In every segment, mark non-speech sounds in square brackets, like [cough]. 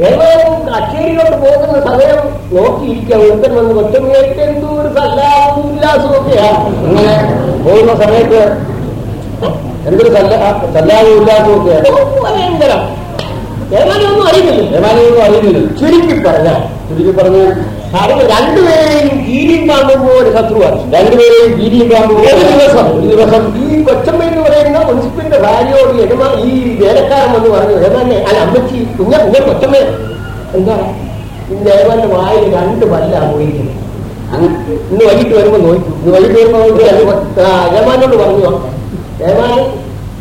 ഏതായാലും കച്ചേരിയിലോട്ട് പോകുന്ന സമയം നോക്കിയിരിക്കാം ഒരുത്തൻ വന്ന് ഒറ്റമേറ്റ് എന്തോ ഒരു ഒക്കെയാ ഇങ്ങനെ പോകുന്ന സമയത്ത് എന്തൊരു സല്ല സല്ലാവും ഉല്ലാസവും ഒക്കെയാണ് ഭയങ്കരം ഏമാനൊന്നും അറിയുന്നില്ല. ഏമാനൊന്നും അറിയുന്നില്ല. ചുരുക്കി പറഞ്ഞ ചുരുക്കി പറഞ്ഞ അവർ രണ്ടുപേരെയും കീരിയും പാമ്പുമ്പോൾ ഒരു ശത്രുവാണ് രണ്ടുപേരെയും കീരിയും പാമ്പുമ്പോൾ ഒരു ദിവസം ഒരു ദിവസം ഈ കൊച്ചമ്മ എന്ന് പറയുന്ന മുൻസിപ്പിന്റെ ഭാര്യയോട് യജമാ ഈ വേലക്കാരൻ എന്ന് പറഞ്ഞു യജമാനെ അല്ല അമ്മച്ചി കുഞ്ഞ കുഞ്ഞ കൊച്ചമ്മ. എന്താ? ഇന്ന് വായിൽ രണ്ട് പല്ല പോയിരിക്കുന്നു. ഇന്ന് വൈകിട്ട് വരുമ്പോ നോക്കും. ഇന്ന് വൈകിട്ട് വരുമ്പോ യജമാനോട് പറഞ്ഞു യജമാൻ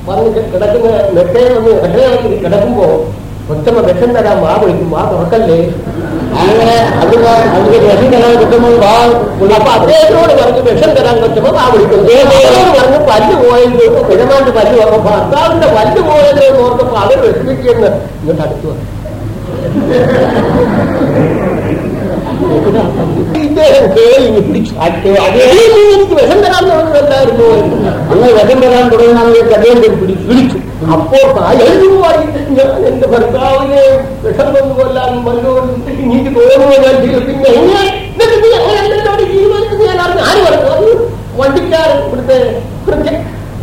പറഞ്ഞ് കിടക്കുന്ന നെട്ടേ നെട്ടേ കിടക്കുമ്പോ കൊച്ചമ്മ വിഷം തരാൻ വാ വിളിക്കും. വാ തുറക്കല്ലേ? അങ്ങനെ അത് അതിന് വിഷം തരാൻ കൊച്ചമ്മ വാ അപ്പൊ അദ്ദേഹത്തിനോട് പറഞ്ഞ് വിഷം തരാൻ കൊച്ചമ്മ ആ വിളിക്കും അദ്ദേഹത്തോട് പറഞ്ഞു പല്ല് പോയത് യജമാന്റെ പല്ല് വന്നപ്പോ ഭർത്താവിന്റെ പല്ല് പോയത് എന്ന് ഓർത്തപ്പോ അവർ വിഷമിക്കുമെന്ന് എന്നിട്ട് അടുത്തു അങ്ങനെ വിഷം തരാൻ തുടങ്ങുന്ന പിടിച്ചു പിടിച്ചു അപ്പോൾ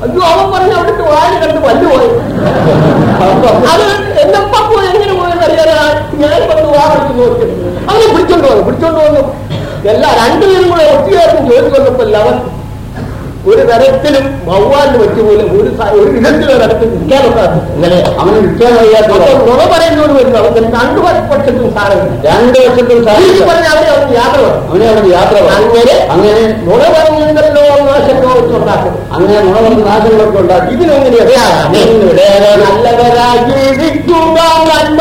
അയ്യോ അവൻ പറഞ്ഞ അവിടുത്തെ വാഴ കണ്ട് വല്ലുപോയി. എന്നപ്പോ എങ്ങനെ ഞാൻ വന്ന് അവനെ പിടിച്ചോണ്ട് വന്നു പിടിച്ചോണ്ട് വന്നു. എല്ലാ രണ്ടുപേരും കൂടെ ഒറ്റയായിരുന്നു ജോലി വന്നപ്പോ അവൻ ഒരു തരത്തിലും വവ്വാലിന് പറ്റുപോലെ ഒരു ഒരു വിധത്തിലും തരത്തിൽ നിൽക്കാനൊക്കെ ഇങ്ങനെ അവന് നിൽക്കാൻ നുണ പറയുന്നോട് വരുന്നു അവൻ രണ്ടു പക്ഷത്തും സാരമില്ല. രണ്ട് പക്ഷത്തും സാധനം പറഞ്ഞ അവനെ അവന് യാത്ര അവനെ അവന് യാത്ര അങ്ങനെ അങ്ങനെ നുണ പറഞ്ഞുണ്ടല്ലോ നാശങ്ങളോ ഉണ്ടാക്കും അങ്ങനെ നുണ പറഞ്ഞ നാശങ്ങളൊക്കെ ഉണ്ടാക്കും. ഇതിനെങ്ങനെയാ? നല്ലവരാ നന്മ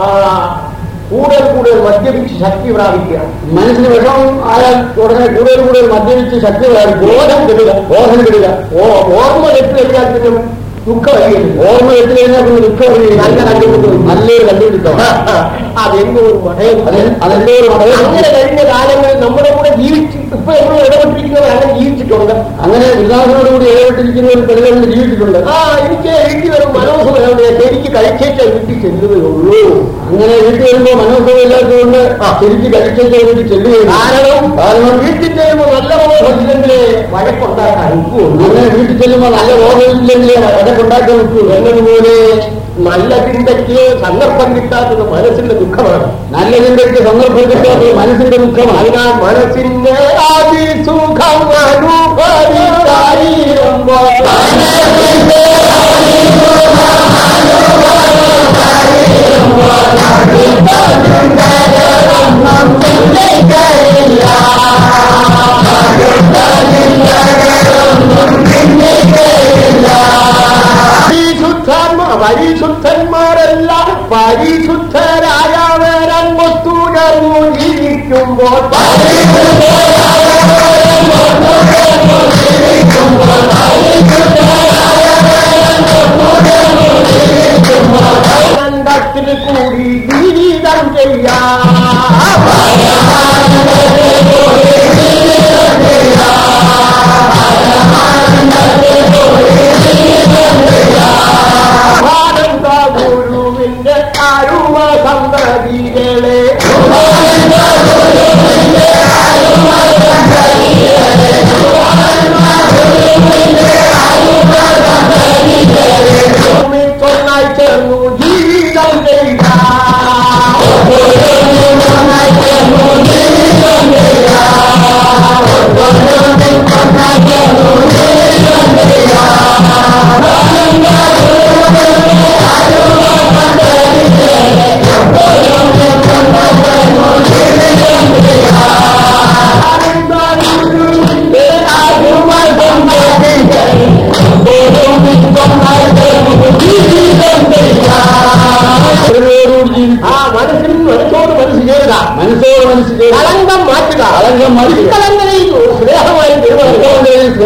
ആ, കൂടുതൽ കൂടുതൽ മദ്യപിച്ച് ശക്തി പ്രാപിക്കുക. മനസ്സിന് വിഷമം ആയാൽ ഉടനെ കൂടുതൽ കൂടുതൽ മദ്യപിച്ച് ശക്തി പ്രാപിക്കുക. ബോധം കെടുക. ബോധം കെടുക. ഓർമ്മ കെട്ട് കഴിഞ്ഞാൽ പിന്നെ ദുഃഖം ഓർമ്മ കെട്ട് കഴിഞ്ഞാൽ പിന്നെ ദുഃഖം നല്ല കണ്ടുപിടുത്തം. നല്ലൊരു കണ്ടുപിടുത്തം. [laughs] അതെന്തോ ഒരു മടയം അങ്ങനെ കഴിഞ്ഞ കാലങ്ങളിൽ നമ്മുടെ കൂടെ ജീവിച്ച് ഇപ്പൊ എപ്പോഴും ഇടപെട്ടിരിക്കുന്നവർ അങ്ങനെ ജീവിച്ചിട്ടുണ്ട്. അങ്ങനെ വികാസത്തോടുകൂടി ഇടപെട്ടിരിക്കുന്നവർ പെരുകളിൽ ജീവിച്ചിട്ടുണ്ട്. ആ എനിക്ക് വീട്ടിൽ വരും മനോസുഖം ശരിക്ക് കഴിച്ചേച്ച വീട്ടിൽ ചെല്ലുകയേ ഉള്ളൂ. അങ്ങനെ വീട്ടിൽ വരുമ്പോ മനോസുഖം ഇല്ലാത്തതുകൊണ്ട് ശരിക്ക് കഴിച്ചേച്ച വീട്ടിൽ ചെല്ലുകയും കാരണം കാരണം വീട്ടിൽ ചെല്ലുമ്പോൾ നല്ല ബോധമില്ലെങ്കിൽ വഴക്കുണ്ടാക്കാൻ അങ്ങനെ വീട്ടിൽ ചെല്ലുമ്പോൾ നല്ല ബോധമില്ലെങ്കിൽ വഴക്കുണ്ടാക്കാൻ നിൽക്കൂ എന്നതുപോലെ നല്ല ചിന്തയ്ക്ക് സന്ദർഭം കിട്ടാത്തത് മനസ്സിന്റെ ദുഃഖമാണ്. നല്ല ചിന്തയ്ക്ക് സന്ദർഭം കിട്ടാത്തത് മനസ്സിന്റെ ദുഃഖമാണ്. അതിനാൽ മനസ്സിന്റെ അതിസുഖം പരിശുദ്ധന്മാ പരിശുദ്ധന്മാരല്ല പരിശുദ്ധരായവരൻ ഒത്തുണർന്നു ജീവിക്കുമ്പോൾ. ആനന്ദത്തിൽ കൂടി ജീവിതം ചെയ്യാം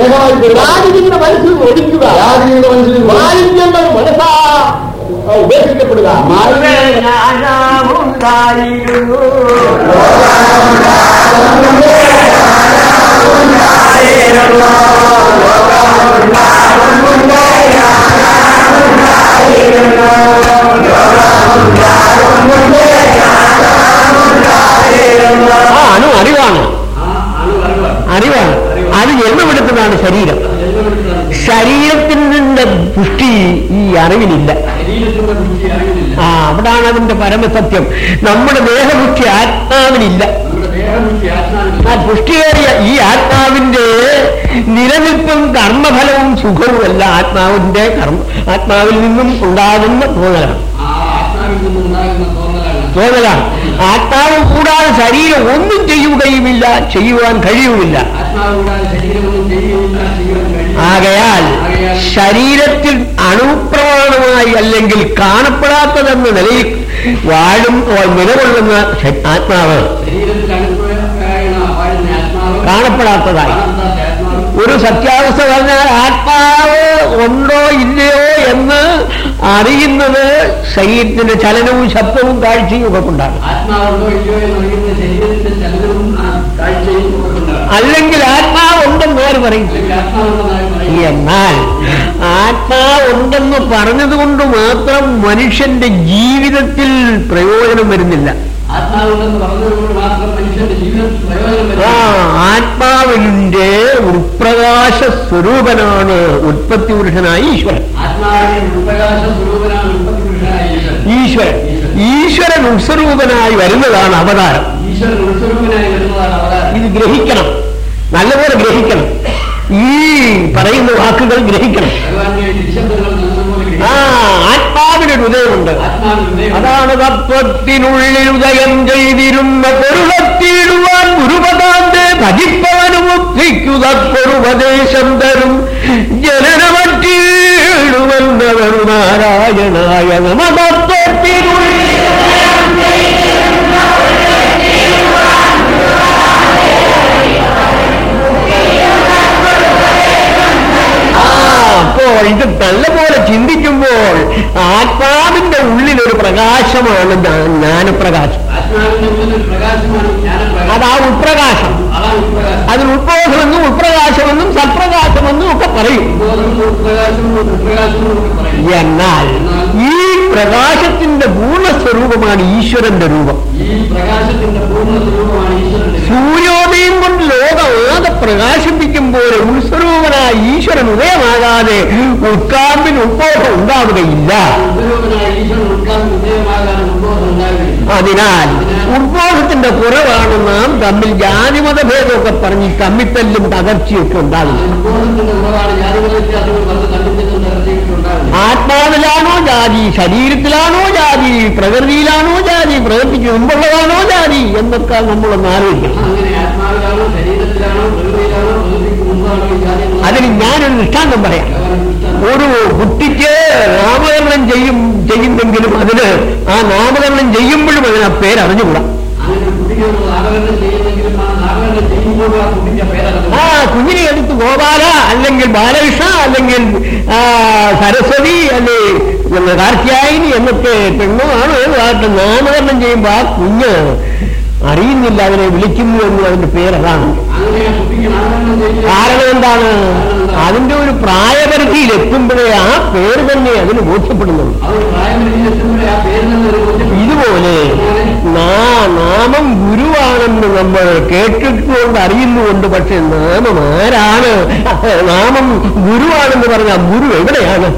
യാതൊരു മനസ്സിൽ മനസ്സിൽ മാലിന്യങ്ങൾ മനസ്സാ ഉപേക്ഷിക്കപ്പെടുക. ആ അണു അറിവാണ് അറിവാണ് അത് ജന്മമെടുത്തതാണ് ശരീരം. ശരീരത്തിന്റെ പുഷ്ടി ഈ അറിവിലില്ല. ആ അവിടാണ് അതിന്റെ പരമസത്യം. നമ്മുടെ ദേഹപുഷ്ടി ആത്മാവിനില്ല. ആ പുഷ്ടിയേറിയ ഈ ആത്മാവിന്റെ നിലനിൽപ്പും കർമ്മഫലവും സുഖവും അല്ല. ആത്മാവിന്റെ കർമ്മ ആത്മാവിൽ നിന്നും ഉണ്ടാകുന്ന തോന്നലാണ്. തോന്നലാണ്. ആത്മാവ് കൂടാതെ ശരീരം ഒന്നും ചെയ്യുകയുമില്ല ചെയ്യുവാൻ കഴിയുമില്ല. ആകയാൽ ശരീരത്തിൽ അണുപ്രമാണമായി അല്ലെങ്കിൽ കാണപ്പെടാത്തതെന്ന നിലയിൽ വാഴും നിലകൊള്ളുന്ന ആത്മാവ്. കാണപ്പെടാത്തതായി. ഒരു സത്യാവസ്ഥ പറഞ്ഞാൽ ആത്മാവ് ഉണ്ടോ ഇല്ലയോ എന്ന് അറിയുന്നത് ശരീരത്തിന്റെ ചലനവും ശബ്ദവും കാഴ്ചയും ഒക്കെ കൊണ്ടാണ്. അല്ലെങ്കിൽ ആത്മാവുണ്ടെന്ന് ആര് പറയും? എന്നാൽ ആത്മാവുണ്ടെന്ന് പറഞ്ഞതുകൊണ്ട് മാത്രം മനുഷ്യന്റെ ജീവിതത്തിൽ പ്രയോജനം വരുന്നില്ല. ആത്മാവിന്റെ ഉൾപ്രകാശ സ്വരൂപനാണ് ഉൽപ്പത്തി പുരുഷനായ ഈശ്വരൻ. ഈശ്വരൻ. ഈശ്വരൻ. ഉത്സ്വരൂപനായി വരുന്നതാണ് അവതാരം. ഈശ്വരൻ ഉത്സ്വരൂപനായി വരുന്നതാണ് അവതാരം. ഇത് ഗ്രഹിക്കണം. നല്ലപോലെ ഗ്രഹിക്കണം. ഈ പറയുന്ന വാക്കുകൾ ഗ്രഹിക്കണം ഭഗവാന്റെ നിശബ്ദങ്ങൾ നല്ലതുപോലെ ആ ഗ്രഹിക്കും. ആത്മാവിനൊരു ഉദയമുണ്ട് ആത്മാവിന് ഹൃദയം അതാണ് തത്വത്തിനുള്ളിൽ ഉദയം ചെയ്തിരുന്ന പൊരുളത്തിയിടുവാൻ ഗുരുപദാന്റെ ഭജിപ്പവനും ഒപ്പിക്കുക തരും. ജനനമറ്റിടുമെന്നവരു നാരായണായ നമ തത്വത്തിനുള്ളിൽ അപ്പോൾ ഇത് നല്ലപോലെ ചിന്തിക്കുമ്പോൾ ജ്ഞാനപ്രകാശം ആത്മാവിന്റെ ഉള്ളിൽ ഒരു പ്രകാശമാണ് ജ്ഞാനപ്രകാശം. അതാ അതാണ് ഉൾപ്രകാശം. അതിന് ഉത്ബോധമെന്നും ഉൾപ്രകാശമെന്നും സൽപ്രകാശമെന്നും ഒക്കെ പറയും. എന്നാൽ ഈ പ്രകാശത്തിന്റെ പൂർണസ്വരൂപമാണ് ഈശ്വരന്റെ രൂപം. സൂര്യോദയം കൊണ്ട് ലോകം ആകെ പ്രകാശിപ്പിക്കുമ്പോൾ ഉത്സ്വരൂപനായ ഈശ്വരൻ ഉദയമാകാതെ ഉത്ബോധം ഉണ്ടാവുകയില്ല അതിനാൽ ഉദ്ബോധത്തിന്റെ കുറവാണ് നാം തമ്മിൽ ജാതിമത ഭേദമൊക്കെ പറഞ്ഞ് തമ്മിത്തല്ലും തകർച്ചയൊക്കെ പല ആത്മാവിലാണോ ജാതി ശരീരത്തിലാണോ ജാതി പ്രകൃതിയിലാണോ ജാതി പ്രകൃതിക്ക് മുമ്പുള്ളതാണോ ജാതി എന്നൊക്കെ നമ്മളൊന്ന് ആലോചിക്കണം. അതിന് ഞാനൊരു ദൃഷ്ടാന്തം പറയാം. ഒരു കുട്ടിക്ക് നാമകരണം ചെയ്യും ചെയ്യുന്നെങ്കിലും അതിന് ആ നാമകരണം ചെയ്യുമ്പോഴും അതിന് ആ പേരറിഞ്ഞുകൂടാ ആ കുഞ്ഞിനെ എടുത്ത് ഗോപാല അല്ലെങ്കിൽ ബാലകൃഷ്ണ അല്ലെങ്കിൽ സരസ്വതി അല്ലെ കാർത്തിയായിനി എന്നൊക്കെ പെണ്ണോ ആണോ നാമകരണം ചെയ്യുമ്പോൾ ആ കുഞ്ഞ് അറിയുന്നില്ല അവനെ വിളിക്കുന്നു എന്ന് അതിന്റെ പേരതാണ് കാരണം എന്താണ്? അതിന്റെ ഒരു പ്രായപരിധിയിൽ എത്തുമ്പോഴേ ആ പേര് തന്നെ അതിന് ബോധ്യപ്പെടുന്നുള്ളൂ. ഇതുപോലെ നാമം ഗുരുവാണെന്ന് നമ്മൾ കേട്ടിട്ടുകൊണ്ട് അറിയുന്നുകൊണ്ട് പക്ഷെ നാമം ആരാണ്? നാമം ഗുരുവാണെന്ന് പറഞ്ഞാൽ ഗുരു എവിടെയാണ്?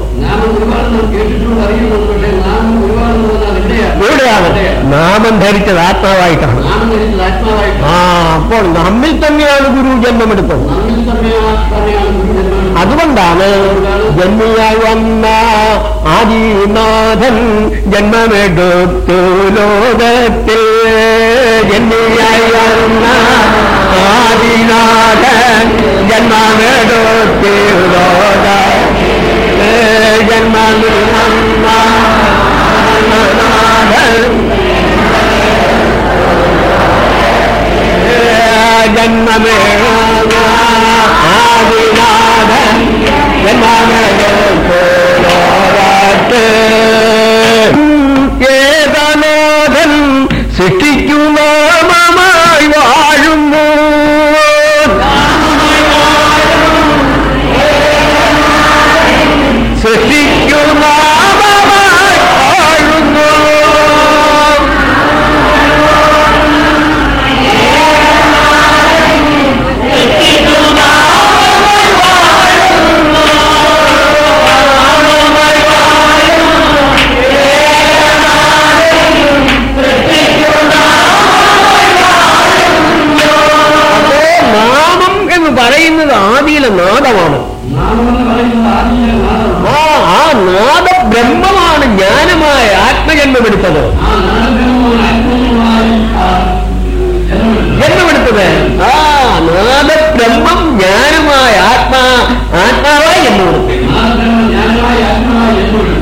എവിടെയാണ്? നാമം ധരിച്ചത് ആത്മാവായിട്ടാണ്. ആ അപ്പോൾ നമ്മിൽ തന്നെയാണ് ഗുരു ജന്മമെടുത്തത്. ജന്മം അതുകൊണ്ടാണ് ജന്മിയായി ആദിനാഥൻ ജന്മമെടുത്തു ലോകത്തിൽ. ജന്മിയായി ആദിനാഥൻ ജന്മമെടുത്തു ലോകത്തിൽ. ജന്മമിൽ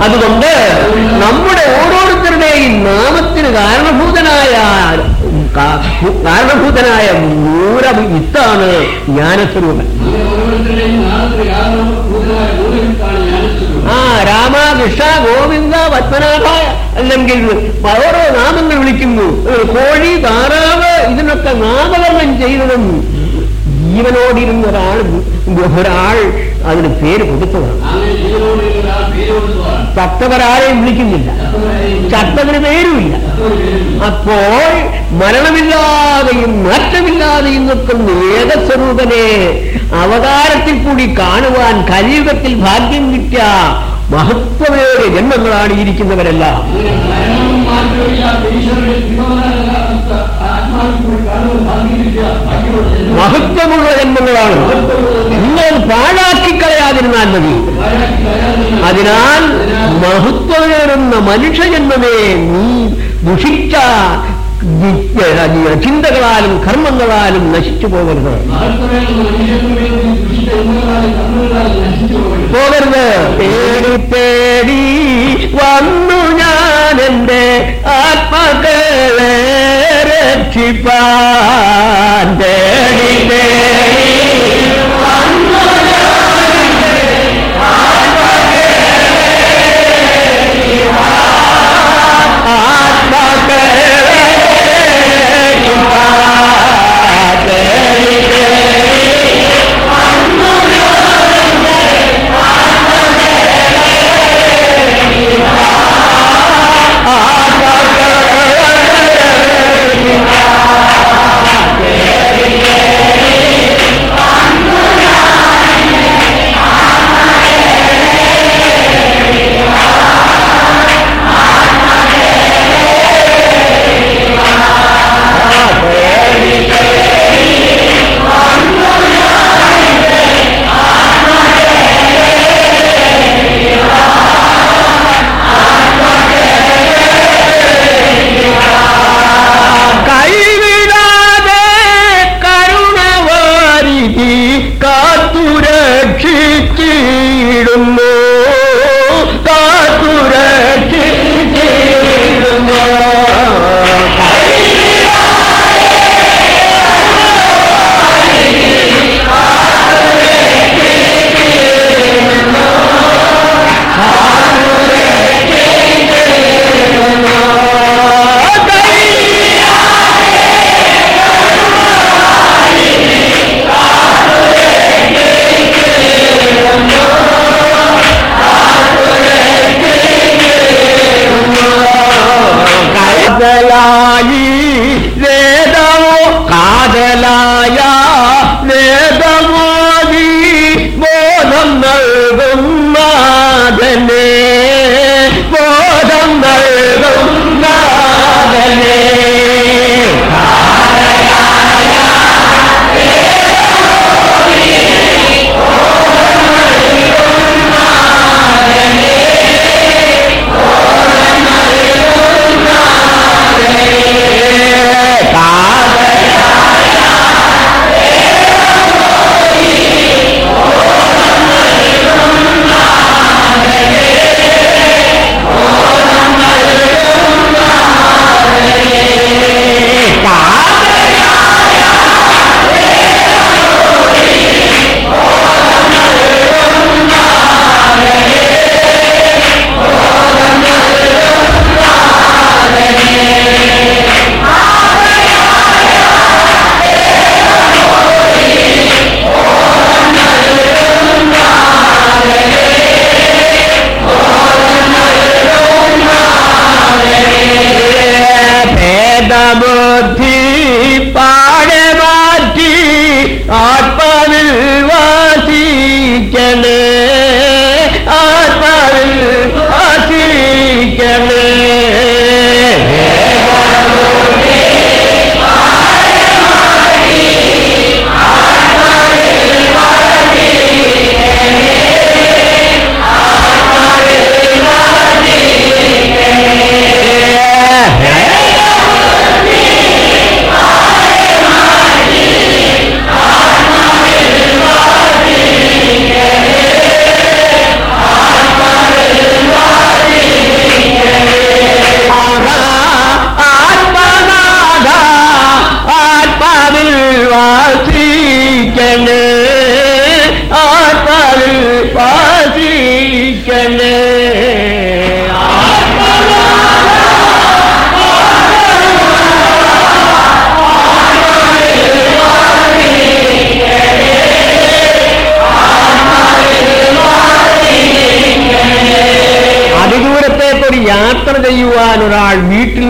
അതുകൊണ്ട് നമ്മുടെ ഓരോരുത്തരുടെയും നാമത്തിന് കാരണഭൂതനായ കാരണഭൂതനായ മൂലം ഇത്താണ് ജ്ഞാനസ്വരൂപൻ. ആ രാമ കൃഷ്ണ ഗോവിന്ദ പത്മനാഭ അല്ലെങ്കിൽ ഓരോ നാമങ്ങൾ വിളിക്കുന്നു. കോഴി താറാവ് ഇതിനൊക്കെ നാമകരണം ചെയ്തതും ജീവനോടിരുന്ന ഒരാൾ ഒരാൾ അതിന് പേര് കൊടുത്തതാണ്. ചത്തവരാരെയും വിളിക്കുന്നില്ല. ചത്തതിന് പേരുമില്ല. അപ്പോൾ മരണമില്ലാതെയും മാറ്റമില്ലാതെയും നിൽക്കുന്ന ഏകസ്വരൂപനെ അവതാരത്തിൽ കൂടി കാണുവാൻ കലിയുഗത്തിൽ ഭാഗ്യം കിട്ടിയ മഹത്വമേറെ ജന്മങ്ങളാണ് ഇരിക്കുന്നവരെല്ലാം. അതിനാൽ മഹത്വമേറുന്ന മനുഷ്യജന്മമേ നീ ദുഷിച്ച ചിന്തകളാലും കർമ്മങ്ങളാലും നശിച്ചു പോകരുത് പോകരുത്. പേടി പേടി വന്നു ഞാൻ എന്റെ ആത്മകളെ രക്ഷിപ്പാൻ പേടി പേടി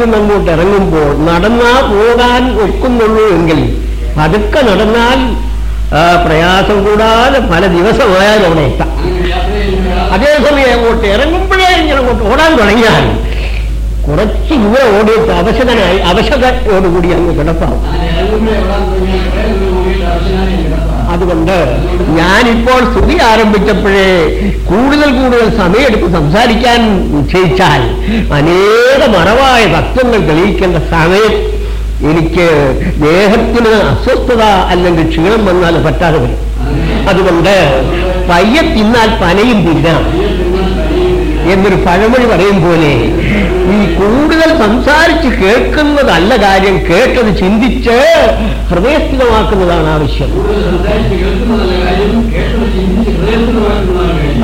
നിന്ന് അങ്ങോട്ട് ഇറങ്ങുമ്പോൾ നടന്നാൽ പോകാൻ ഒക്കുന്നുള്ളൂ എങ്കിൽ പതുക്കെ നടന്നാൽ പ്രയാസം കൂടാതെ പല ദിവസമായാലും അവിടെ എത്താം അതേസമയം അങ്ങോട്ട് ഇറങ്ങുമ്പോഴേ ഇങ്ങനെ അങ്ങോട്ട് ഓടാൻ തുടങ്ങിയാൽ കുറച്ച് ദൂരെ ഓടിയിട്ട് അവശതനായി അവശതയോടുകൂടി അങ്ങ് കിടപ്പാവും. അതുകൊണ്ട് ഞാനിപ്പോൾ സ്തുതി ആരംഭിച്ചപ്പോഴേ കൂടുതൽ കൂടുതൽ സമയമെടുത്ത് സംസാരിക്കാൻ നിശ്ചയിച്ചാൽ അനേക മറവായ തത്വങ്ങൾ തെളിയിക്കേണ്ട സമയം എനിക്ക് ദേഹത്തിന് അസ്വസ്ഥത അല്ലെങ്കിൽ ക്ഷീണം വന്നാൽ പറ്റാതെ വരും. അതുകൊണ്ട് പയ്യ തിന്നാൽ പനയും തിന്നാം എന്നൊരു പഴമൊഴി പറയും പോലെ ഈ കൂടുതൽ സംസാരിച്ച് കേൾക്കുന്നതല്ല കാര്യം. കേട്ടത് ചിന്തിച്ച് ഹൃദയസ്ഥിതമാക്കുന്നതാണ് ആവശ്യം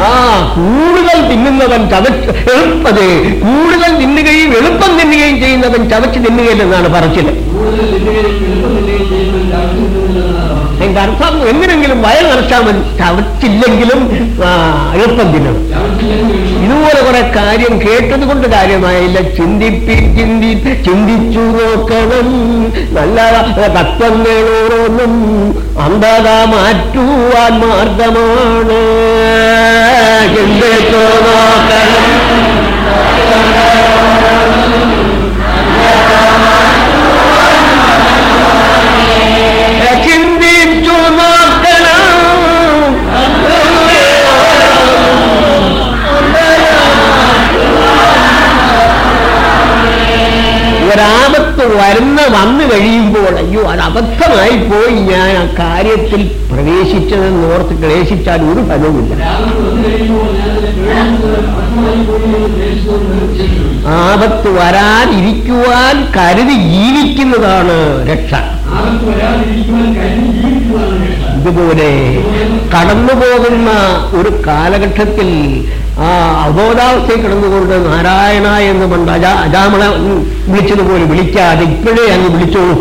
ആ കൂടുതൽ തിന്നുന്നവൻ ചവച്ച് എളുപ്പത് കൂടുതൽ തിന്നുകയും എളുപ്പം തിന്നുകയും ചെയ്യുന്നവൻ ചവച്ച് തിന്നുകയില്ലെന്നാണ് ചെയ്യുന്നതിന്റെ അതിന്റെ അർത്ഥം എങ്ങനെങ്കിലും വയൽ നിറച്ചാൽ മതി. ചവച്ചില്ലെങ്കിലും എളുപ്പം തിന്നണം. ഇതുപോലെ കുറെ കാര്യം കേട്ടത് കൊണ്ട് കാര്യമായില്ല. ചിന്തിപ്പി ചിന്തി ചിന്തിച്ചു നോക്കണം. നല്ല തത്വങ്ങളോരോന്നും അന്ധത മാറ്റുവാൻ മാർഗമാണ്. ചിന്തിച്ചു നോക്കണം. ഒരാപത്ത് വരുന്ന വന്നു കഴിയുമ്പോൾ അയ്യോ അത് അബദ്ധമായി പോയി ഞാൻ ആ കാര്യത്തിൽ പ്രവേശിച്ചതെന്ന് ഓർത്ത് ക്ലേശിച്ചാൽ ഒരു ഫലവുമില്ല. ആപത്ത് വരാതിരിക്കുവാൻ കരുതി ജീവിക്കുന്നതാണ് രക്ഷ. ഇതുപോലെ കടന്നുപോകുന്ന ഒരു കാലഘട്ടത്തിൽ ആ അബോധാവസ്ഥയിൽ കിടന്നുകൊണ്ട് നാരായണ എന്ന് പണ്ട് അജാ അജാമള വിളിച്ചതുപോലെ വിളിക്കാതെ ഇപ്പോഴേ അങ്ങ് വിളിച്ചോളൂ.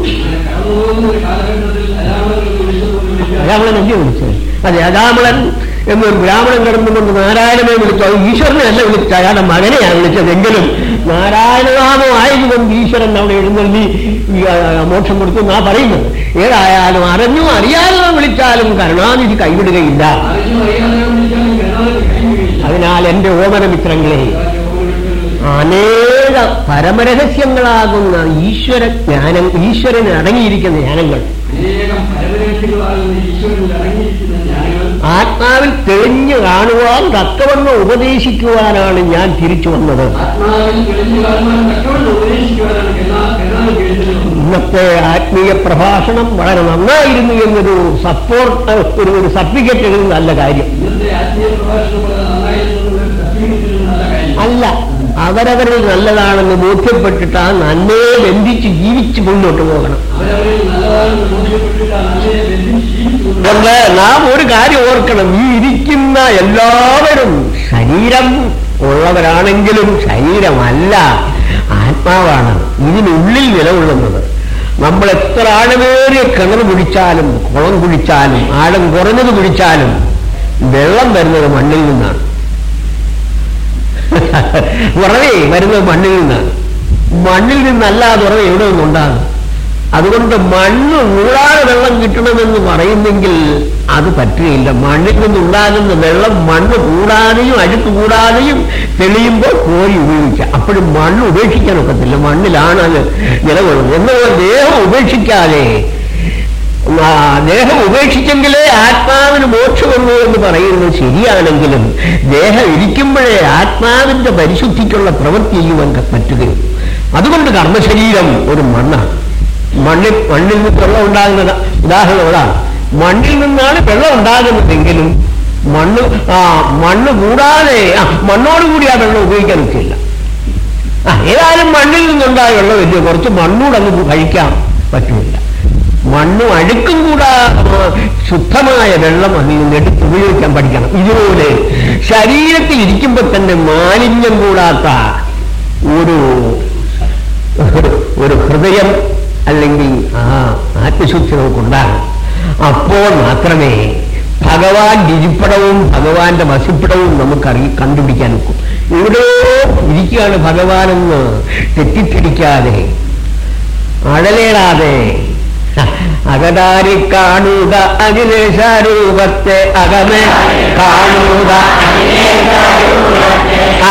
അജാമളൻ അല്ലേ വിളിച്ചത്? അതെ അജാമളൻ എന്നൊരു ബ്രാഹ്മണൻ കിടന്നുകൊണ്ട് നാരായണനെ വിളിച്ചു. അത് ഈശ്വരനെ അല്ല വിളിച്ചു അയാളുടെ മകനെയാണ് വിളിച്ചത് എങ്കിലും നാരായണനാമം ആയതുകൊണ്ട് ഈശ്വരൻ അവിടെ എഴുന്നള്ളി മോക്ഷം കൊടുത്തു എന്നാ പറയുന്നത്. ഏതായാലും അറിഞ്ഞു അറിയാതെ വിളിച്ചാലും കരുണാനിധി കൈവിടുകയില്ല. അതിനാൽ എന്റെ ഓമന മിത്രങ്ങളെ അനേക പരമരഹസ്യങ്ങളാകുന്ന ഈശ്വര ജ്ഞാനം ഈശ്വരന് അടങ്ങിയിരിക്കുന്ന ജ്ഞാനങ്ങൾ. ആത്മാവിൽ തെളിഞ്ഞു കാണുവാൻ തക്കവണ്ണം ഉപദേശിക്കുവാനാണ് ഞാൻ തിരിച്ചു വന്നത്. ഇന്നത്തെ ആത്മീയ പ്രഭാഷണം വളരെ നന്നായിരുന്നു എന്നൊരു സപ്പോർട്ട് ഒരു സർട്ടിഫിക്കറ്റ് നല്ല കാര്യം. അല്ല അവരവരിൽ നല്ലതാണെന്ന് ബോധ്യപ്പെട്ടിട്ട് ആ നന്മയെ ബന്ധിച്ച് ജീവിച്ച് മുന്നോട്ട് പോകണം. അതുകൊണ്ട് നാം ഒരു കാര്യം ഓർക്കണം. ഈ ഇരിക്കുന്ന എല്ലാവരും ശരീരം ഉള്ളവരാണെങ്കിലും ശരീരമല്ല ആത്മാവാണ്. ഇതിനുള്ളിൽ നിലകൊള്ളുന്നത്. നമ്മൾ എത്ര ആഴമേറിയ കിണർ കുടിച്ചാലും കുളം കുടിച്ചാലും ആഴം കുറഞ്ഞത് കുടിച്ചാലും വെള്ളം വരുന്നത് മണ്ണിൽ നിന്നാണ്. [laughs] ഉറവേ വരുന്നത് മണ്ണിൽ നിന്നാണ് മണ്ണിൽ നിന്നല്ലാതെ ഉറവ എവിടെ നിന്നുണ്ടാകും? അതുകൊണ്ട് മണ്ണ് ഊടാതെ വെള്ളം കിട്ടണമെന്ന് പറയുന്നെങ്കിൽ അത് പറ്റുകയില്ല. മണ്ണിൽ നിന്നുണ്ടാകുന്ന വെള്ളം മണ്ണ് കൂടാതെയും അഴുക്ക് കൂടാതെയും തെളിയുമ്പോൾ കോരി ഉപയോഗിക്കാം അപ്പോഴും മണ്ണ് ഉപേക്ഷിക്കാൻ ഒക്കത്തില്ല. മണ്ണിലാണ് അത് നിലകൊള്ളുന്നത്. എന്നുള്ള ദേഹം ഉപേക്ഷിക്കാതെ ദേഹം ഉപേക്ഷിച്ചെങ്കിലേ ആത്മാവിന് മോക്ഷമുള്ളൂ എന്ന് പറയുന്നത് ശരിയാണെങ്കിലും ദേഹം ഇരിക്കുമ്പോഴേ ആത്മാവിന്റെ പരിശുദ്ധിക്കുള്ള പ്രവൃത്തി ചെയ്യുവാൻ പറ്റുകയും അതുകൊണ്ട് കർമ്മശരീരം ഒരു മണ്ണാണ് മണ്ണിൽ മണ്ണിൽ നിന്ന് വെള്ളം ഉണ്ടാകുന്നത് ഉദാഹരണം അതാണ് മണ്ണിൽ നിന്നാണ് വെള്ളം ഉണ്ടാകുന്നതെങ്കിലും മണ്ണ് ആ മണ്ണ് കൂടാതെ ആ മണ്ണോട് കൂടി ആ വെള്ളം ഉപയോഗിക്കാൻ ഒക്കെയില്ല ഏതായാലും മണ്ണിൽ നിന്നുണ്ടായ വെള്ളം വലിയ കുറച്ച് മണ്ണൂടെ അങ്ങ് കഴിക്കാൻ പറ്റുമില്ല മണ്ണും അഴുക്കും കൂടാ ശുദ്ധമായ വെള്ളം അതിൽ നിന്ന് എടുത്ത് ഉപയോഗിക്കാൻ പഠിക്കണം. ഇതുപോലെ ശരീരത്തിൽ ഇരിക്കുമ്പോൾ തന്നെ മാലിന്യം കൂടാത്ത ഒരു ഒരു ഹൃദയം അല്ലെങ്കിൽ ആ ആത്മശുദ്ധി നമുക്കുണ്ടാകും. അപ്പോൾ മാത്രമേ ഭഗവാൻ രുചിപ്പടവും ഭഗവാന്റെ വസിപ്പിടവും നമുക്കറി കണ്ടുപിടിക്കാൻ ഒക്കും. എവിടെയോ ഇരിക്കുകയാണ് ഭഗവാനെന്ന് തെറ്റിദ്ധരിക്കാതെ അഴലേടാതെ അകതാരി കാണുക അഖിലേശരൂപത്തെ അകമേ കാണുക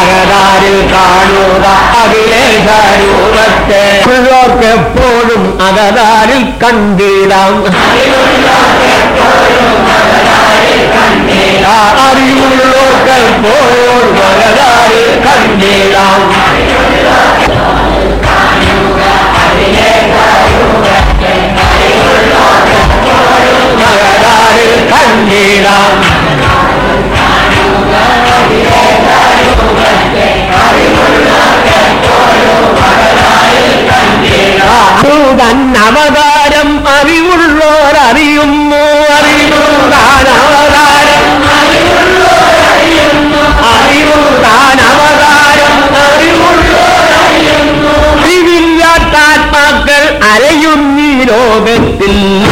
അകതാരിൽ കാണുക അഖിലേശരൂപത്തെ ഉള്ളോർക്കെപ്പോഴും അകതാരിൽ കണ്ടിടാം ആ അറിവുള്ളോർക്കെപ്പോഴും അകതാരിൽ കണ്ടിടാം അവതാരം അറിവുള്ളോർ അറിയുന്നു അറിയുന്നു അവതാരം അറിവുള്ളോ അറിയുന്നു അറിവില്ലാത്താത്മാക്കൾ അരയുന്നീ ലോകത്തിൽ.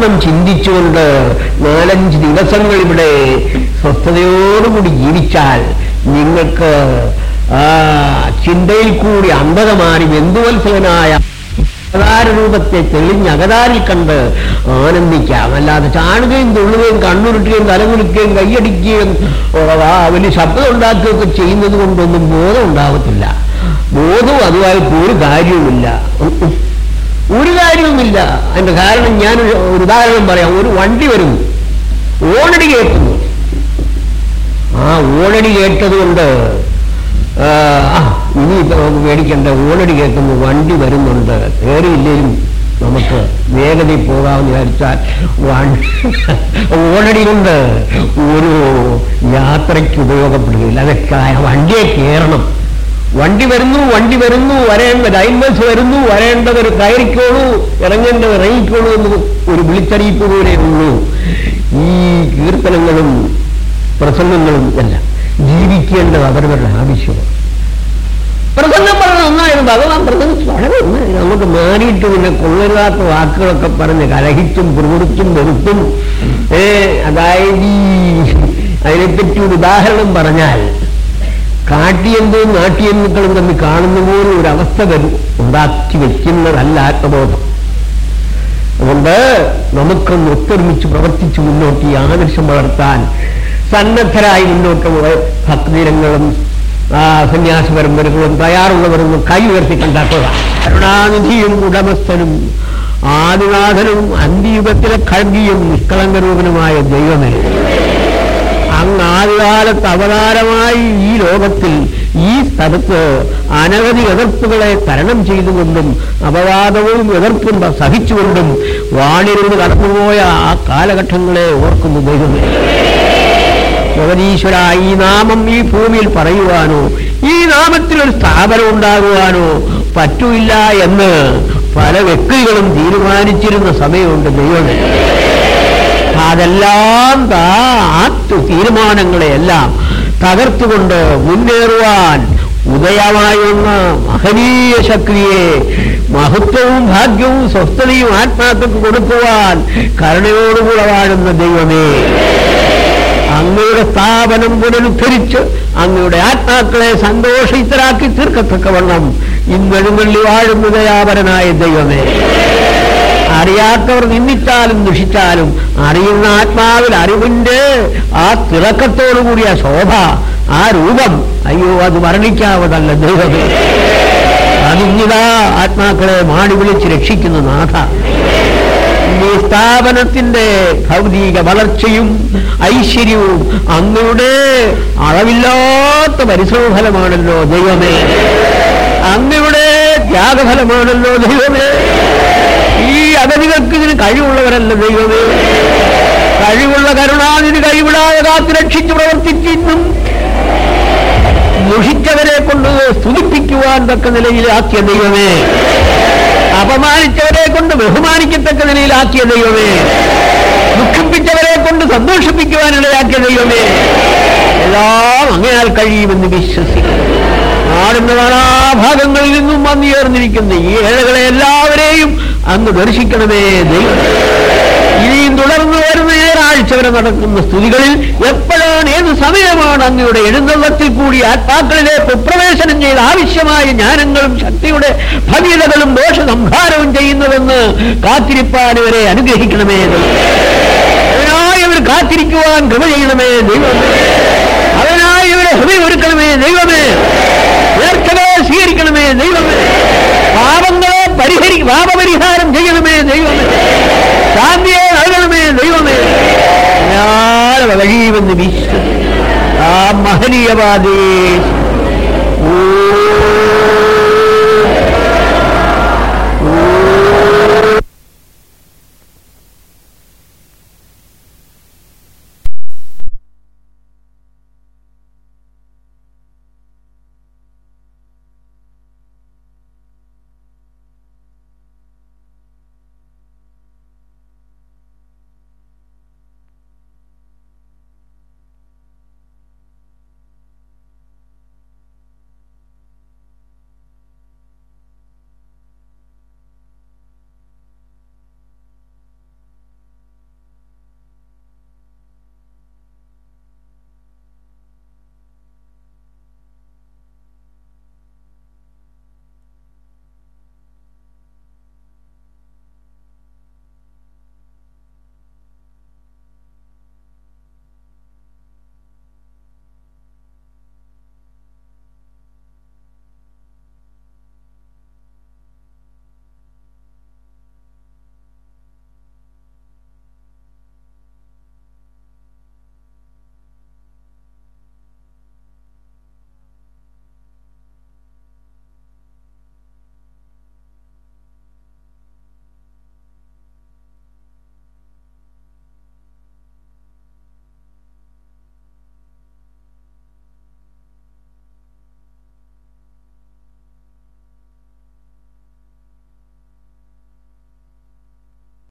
മാത്രം ചിന്തിച്ചുകൊണ്ട് നാലഞ്ച് ദിവസങ്ങൾ ഇവിടെ സ്വസ്ഥതയോടുകൂടി ജീവിച്ചാൽ നിങ്ങൾക്ക് ചിന്തയിൽ കൂടി അന്ധത മാറി ബന്ധുവത്സവനായ രൂപത്തെ തെളിഞ്ഞകതാരിൽ കണ്ട് ആനന്ദിക്കാം അല്ലാതെ ചാടുകയും തുള്ളുകയും കണ്ണുരുട്ടുകയും തലകുലുക്കുകയും കൈയടിക്കുകയും വലിയ ശബ്ദം ഉണ്ടാക്കുകയൊക്കെ ചെയ്യുന്നത് കൊണ്ടൊന്നും ബോധം ഉണ്ടാവത്തില്ല ബോധവും അതുമായിട്ട് ഒരു കാര്യവുമില്ല. ഒരു കാര്യവുമില്ല. അതിന്റെ കാരണം ഞാൻ ഒരു ഉദാഹരണം പറയാം. ഒരു വണ്ടി വരുന്നു. ഓണടി കേൾക്കുന്നു. ആ ഓണടി കേട്ടത് കൊണ്ട് ഇനി നമുക്ക് പേടിക്കേണ്ട. ഓണടി കേൾക്കുന്നു. വണ്ടി വരുന്നുണ്ട്. കയറിയില്ലെങ്കിലും നമുക്ക് വേഗതയിൽ പോകാമെന്ന് വിചാരിച്ചാൽ ഓണടി കൊണ്ട് ഒരു യാത്രയ്ക്ക് ഉപയോഗപ്പെടുകയില്ല. അതൊക്കെ വണ്ടിയെ കയറണം. വണ്ടി വരുന്നു വണ്ടി വരുന്നു വരേണ്ട ലൈൻ ബസ് വരുന്നു വരേണ്ടവർ കയറിക്കോളൂ ഇറങ്ങേണ്ടവർ ഇറങ്ങിക്കോളൂ എന്ന് ഒരു വിളിച്ചറിയിപ്പ് പോലെ ഉള്ളൂ. ഈ കീർത്തനങ്ങളും പ്രസംഗങ്ങളും അല്ല ജീവിക്കേണ്ടത് അവരവരുടെ ആവശ്യമാണ്. പ്രസംഗം പറഞ്ഞ ഒന്നായിരുന്നു ഭഗവാൻ പ്രസംഗിച്ചു വളരെ ഒന്നായിരുന്നു നമുക്ക് മാറിയിട്ട് പിന്നെ കൊള്ളരുതാത്ത വാക്കുകളൊക്കെ പറഞ്ഞ് കലഹിച്ചും പുറകുടിച്ചും വെറുത്തും അതായത് അതിനെപ്പറ്റി ഒരു ഉദാഹരണം പറഞ്ഞാൽ കാട്ടിയന്തും നാട്ടിയന്തുക്കളും തമ്മിൽ കാണുന്ന ഒരു അവസ്ഥ വരും. ഉണ്ടാക്കി വയ്ക്കുന്നതല്ല ആത്മബോധം അതുകൊണ്ട് നമുക്കൊന്ന് ഒത്തൊരുമിച്ച് പ്രവർത്തിച്ച് മുന്നോട്ട് ഈ ആദർശം വളർത്താൻ സന്നദ്ധരായി മുന്നോട്ട് ഭക്തീരങ്ങളും സന്യാസ പരമ്പരകളും തയ്യാറുള്ളവരും കൈ ഉയർത്തി കണ്ടാക്കുക. കരുണാനിധിയും ഉടമസ്ഥനും ആദിനാഥനും അന്തിയുഗത്തിലെ ഖൽഗിയും നിഷ്കളങ്കരൂപനുമായ ദൈവമേ. ആദ്യകാലത്ത് അവതാരമായി ഈ ലോകത്തിൽ ഈ സ്ഥലത്ത് അനവധി എതിർപ്പുകളെ തരണം ചെയ്തുകൊണ്ടും അപവാദവും എതിർപ്പും സഹിച്ചുകൊണ്ടും വാണിരുന്ന് കടന്നുപോയ ആ കാലഘട്ടങ്ങളെ ഓർക്കുന്നു ദൈവമേ. ജഗതീശ്വര ഈ നാമം ഈ ഭൂമിയിൽ പറയുവാനോ ഈ നാമത്തിനൊരു സ്ഥാപനം ഉണ്ടാകുവാനോ പറ്റൂല്ല എന്ന് പല വ്യക്തികളും തീരുമാനിച്ചിരുന്ന സമയമുണ്ട് ദൈവമേ. അതെല്ലാം താത്തു തീരുമാനങ്ങളെയെല്ലാം തകർത്തുകൊണ്ട് മുന്നേറുവാൻ ഉദയമായുന്ന മഹനീയ ശക്തിയെ മഹത്വവും ഭാഗ്യവും സ്വസ്ഥതയും ആത്മാക്കൾക്ക് കൊടുക്കുവാൻ കരുണയോടുകൂടെ വാഴുന്ന ദൈവമേ. അങ്ങയുടെ സ്ഥാപനം പുനരുദ്ധരിച്ച് അങ്ങയുടെ ആത്മാക്കളെ സന്തോഷിതരാക്കി തീർക്കത്തക്കവണ്ണം ഇന്നെഴുന്നള്ളി വാഴുന്ന ദയാപരനായ ദൈവമേ. അറിയാത്തവർ നിന്ദിച്ചാലും ദുഷിച്ചാലും അറിയുന്ന ആത്മാവിൽ അറിവിന്റെ ആ തിളക്കത്തോടുകൂടിയ ശോഭ ആ രൂപം അയ്യോ അത് വർണിക്കാവതല്ല ദൈവമേ. ഇന്നിതാ ആത്മാക്കളെ മാടി വിളിച്ച് രക്ഷിക്കുന്ന നാഥ. ഈ സ്ഥാപനത്തിന്റെ ഭൗതിക വളർച്ചയും ഐശ്വര്യവും അങ്ങയുടെ അളവില്ലാത്ത പരിശ്രമഫലമാണല്ലോ ദൈവമേ. അങ്ങയുടെ ത്യാഗഫലമാണല്ലോ ദൈവമേ. അഗതികൾക്ക് ഇതിന് കഴിവുള്ളവരല്ല ദൈവമേ. കഴിവുള്ള കരുണാതിന് കഴിവിടാതെ കാത്തു രക്ഷിച്ചു പ്രവർത്തിച്ചിന്നും ദുഷിച്ചവരെ കൊണ്ട് സ്തുതിപ്പിക്കുവാൻ തക്ക നിലയിലാക്കിയ ദൈവമേ. അപമാനിച്ചവരെ കൊണ്ട് ബഹുമാനിക്കത്തക്ക നിലയിലാക്കിയ ദൈവമേ. ദുഃഖിപ്പിച്ചവരെ കൊണ്ട് സന്തോഷിപ്പിക്കുവാനിടയാക്കിയ ദൈവമേ. എല്ലാം അങ്ങയാൽ കഴിയുമെന്ന് വിശ്വസിക്കുന്നു. നാടിന്റെ നാനാഭാഗങ്ങളിൽ നിന്നും വന്നുയർന്നിരിക്കുന്ന ഈ ഏഴകളെ എല്ലാവരെയും അങ്ങ് ദർശിക്കണമേ ദൈവം. ഇനിയും തുടർന്ന് വരുന്ന ഏഴാഴ്ച വരെ നടക്കുന്ന സ്തുതികളിൽ എപ്പോഴാണ് ഏത് സമയമാണ് അങ്ങയുടെ എഴുന്നള്ളത്തിൽ കൂടി ആത്മാക്കളിലേക്ക് പ്രവേശനം ചെയ്ത് ആവശ്യമായ ജ്ഞാനങ്ങളും ശക്തിയുടെ ഭവ്യതകളും ദോഷസംഹാരവും ചെയ്യുന്നതെന്ന് കാത്തിരിപ്പാൻ ഇവരെ അനുഗ്രഹിക്കണമേ ദൈവം. അതിനായി അവർ കാത്തിരിക്കുവാൻ കൃപ ചെയ്യണമേ ദൈവമേ. അവനായി ഇവരെ ഹൃദയം ഒരുക്കണമേ ദൈവമേ. ഉയർച്ചകളെ സ്വീകരിക്കണമേ ദൈവമേ. പാപപരിഹാരം ചെയ്യണമേ ദൈവമേ. ശാന്തിയെ നൽകണമേ ദൈവമേ. ആ മഹനീയവാദേ.